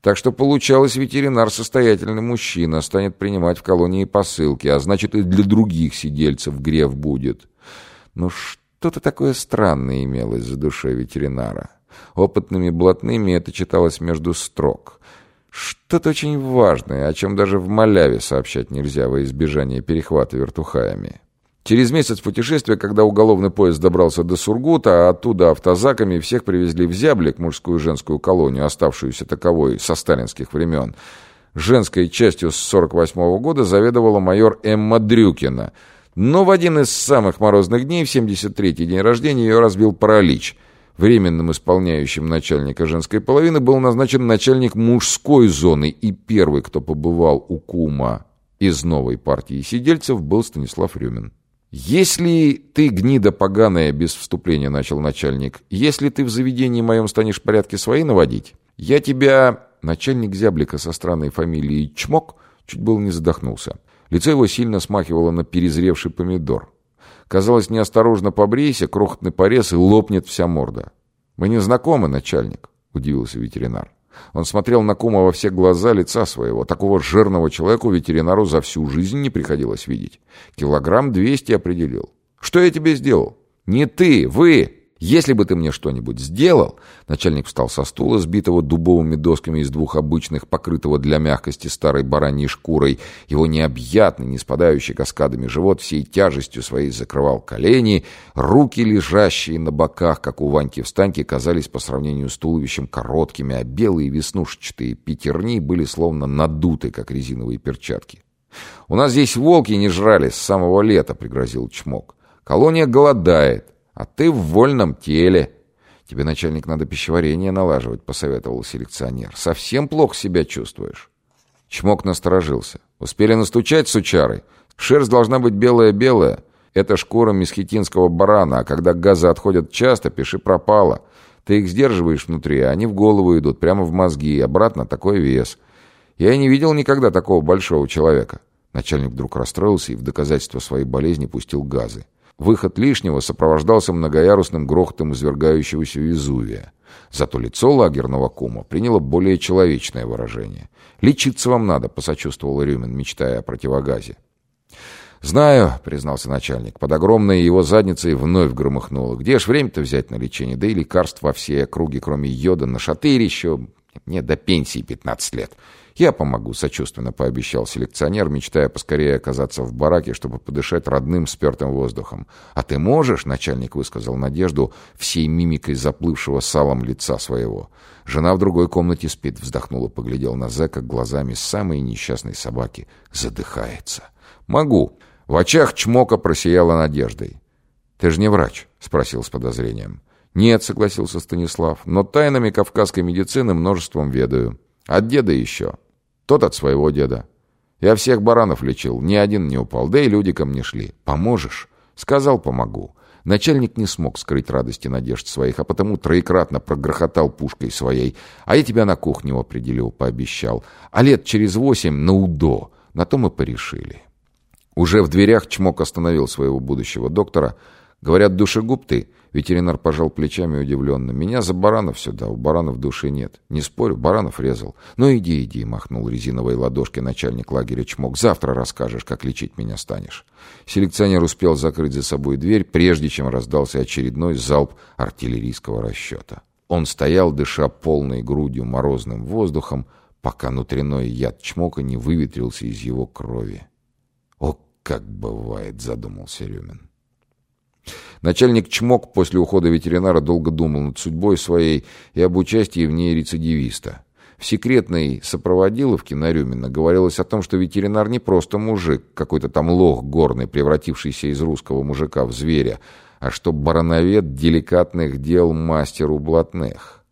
Так что получалось, ветеринар состоятельный мужчина, станет принимать в колонии посылки, а значит и для других сидельцев грев будет. Но что-то такое странное имелось за душой ветеринара. Опытными блатными это читалось между строк. Что-то очень важное, о чем даже в маляве сообщать нельзя во избежание перехвата вертухаями. Через месяц путешествия, когда уголовный поезд добрался до Сургута, а оттуда автозаками всех привезли в Зяблик, мужскую и женскую колонию, оставшуюся таковой со сталинских времен. Женской частью с 48 -го года заведовала майор Эмма Дрюкина. Но в один из самых морозных дней, в 73-й день рождения, ее разбил паралич. Временным исполняющим начальника женской половины был назначен начальник мужской зоны, и первый, кто побывал у кума из новой партии сидельцев, был Станислав Рюмин. «Если ты, гнида поганая, без вступления начал начальник, если ты в заведении моем станешь порядки свои наводить, я тебя...» Начальник зяблика со странной фамилией Чмок чуть было не задохнулся. Лицо его сильно смахивало на перезревший помидор. Казалось, неосторожно побрейся, крохотный порез и лопнет вся морда. «Мы не знакомы, начальник», — удивился ветеринар. Он смотрел на кума во все глаза лица своего. Такого жирного человеку ветеринару за всю жизнь не приходилось видеть. Килограмм двести определил. «Что я тебе сделал?» «Не ты, вы!» Если бы ты мне что-нибудь сделал...» Начальник встал со стула, сбитого дубовыми досками из двух обычных, покрытого для мягкости старой бараньей шкурой. Его необъятный, не спадающий каскадами живот всей тяжестью своей закрывал колени. Руки, лежащие на боках, как у Ваньки-встаньки, казались по сравнению с туловищем короткими, а белые веснушчатые пятерни были словно надуты, как резиновые перчатки. «У нас здесь волки не жрали с самого лета», — пригрозил Чмок. «Колония голодает». А ты в вольном теле. Тебе, начальник, надо пищеварение налаживать, посоветовал селекционер. Совсем плохо себя чувствуешь. Чмок насторожился. Успели настучать с учарой? Шерсть должна быть белая-белая. Это шкура месхетинского барана, а когда газы отходят часто, пиши пропало. Ты их сдерживаешь внутри, а они в голову идут, прямо в мозги, и обратно такой вес. Я и не видел никогда такого большого человека. Начальник вдруг расстроился и в доказательство своей болезни пустил газы. Выход лишнего сопровождался многоярусным грохотом извергающегося Везувия. Зато лицо лагерного кума приняло более человечное выражение. «Лечиться вам надо», — посочувствовал Рюмин, мечтая о противогазе. «Знаю», — признался начальник, под огромной его задницей вновь громыхнуло. «Где ж время-то взять на лечение? Да и лекарств во всей округе, кроме йода, на шатырь еще... Мне до пенсии пятнадцать лет. «Я помогу», — сочувственно пообещал селекционер, мечтая поскорее оказаться в бараке, чтобы подышать родным спертым воздухом. «А ты можешь?» — начальник высказал надежду всей мимикой заплывшего салом лица своего. Жена в другой комнате спит, вздохнула, поглядел на зэка глазами самой несчастной собаки. Задыхается. «Могу». В очах чмока просияла надеждой. «Ты же не врач?» — спросил с подозрением. «Нет», — согласился Станислав, — «но тайнами кавказской медицины множеством ведаю. От деда еще». Тот от своего деда. Я всех баранов лечил, ни один не упал, да и люди ко мне шли. Поможешь? Сказал, помогу. Начальник не смог скрыть радости надежд своих, а потому троекратно прогрохотал пушкой своей. А я тебя на кухню определил, пообещал. А лет через восемь на УДО. На то мы порешили. Уже в дверях Чмок остановил своего будущего доктора. Говорят, душегуб ты. Ветеринар пожал плечами удивленно. «Меня за баранов сюда, у баранов души нет. Не спорю, баранов резал. Ну иди, иди», — махнул резиновой ладошкой начальник лагеря Чмок. «Завтра расскажешь, как лечить меня станешь». Селекционер успел закрыть за собой дверь, прежде чем раздался очередной залп артиллерийского расчета. Он стоял, дыша полной грудью морозным воздухом, пока внутренной яд Чмока не выветрился из его крови. «О, как бывает», — задумался Рюмин. Начальник Чмок после ухода ветеринара долго думал над судьбой своей и об участии в ней рецидивиста. В секретной сопроводиловке на Рюмина говорилось о том, что ветеринар не просто мужик, какой-то там лох горный, превратившийся из русского мужика в зверя, а что барановед деликатных дел мастеру блатных.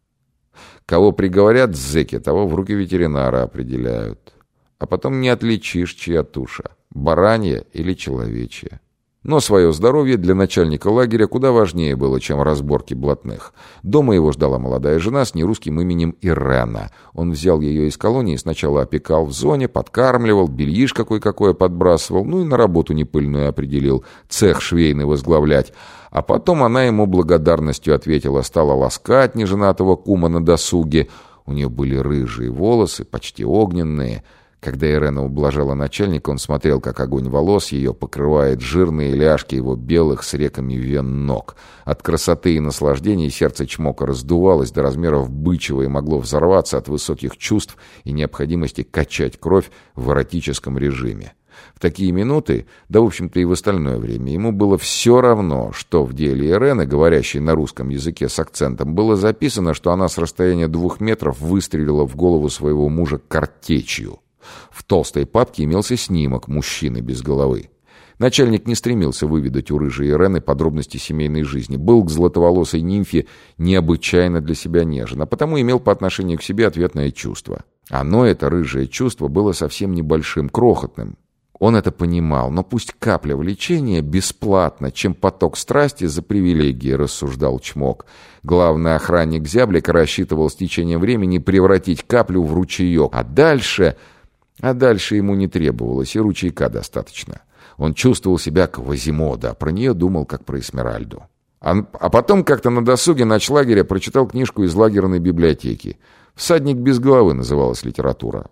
Кого приговорят зэки, того в руки ветеринара определяют. А потом не отличишь, чья туша, баранья или человечья. Но свое здоровье для начальника лагеря куда важнее было, чем разборки блатных. Дома его ждала молодая жена с нерусским именем Ирена. Он взял ее из колонии, сначала опекал в зоне, подкармливал, бельиш какой-какое подбрасывал, ну и на работу непыльную определил, цех швейный возглавлять. А потом она ему благодарностью ответила, стала ласкать неженатого кума на досуге. У нее были рыжие волосы, почти огненные. Когда Ирена ублажала начальника, он смотрел, как огонь волос ее покрывает жирные ляжки его белых с реками вен ног. От красоты и наслаждения сердце чмока раздувалось до размеров бычьего и могло взорваться от высоких чувств и необходимости качать кровь в эротическом режиме. В такие минуты, да, в общем-то, и в остальное время, ему было все равно, что в деле Ирены, говорящей на русском языке с акцентом, было записано, что она с расстояния двух метров выстрелила в голову своего мужа картечью. В толстой папке имелся снимок мужчины без головы. Начальник не стремился выведать у рыжей Ирены подробности семейной жизни. Был к златоволосой нимфе необычайно для себя нежен, а потому имел по отношению к себе ответное чувство. Оно, это рыжее чувство, было совсем небольшим, крохотным. Он это понимал, но пусть капля влечения бесплатна, чем поток страсти за привилегии, рассуждал Чмок. Главный охранник зяблика рассчитывал с течением времени превратить каплю в ручеек, а дальше... А дальше ему не требовалось, и ручейка достаточно. Он чувствовал себя Квазимода, а про нее думал, как про Эсмеральду. А, а потом как-то на досуге ночлагеря прочитал книжку из лагерной библиотеки. «Всадник без головы» называлась литература.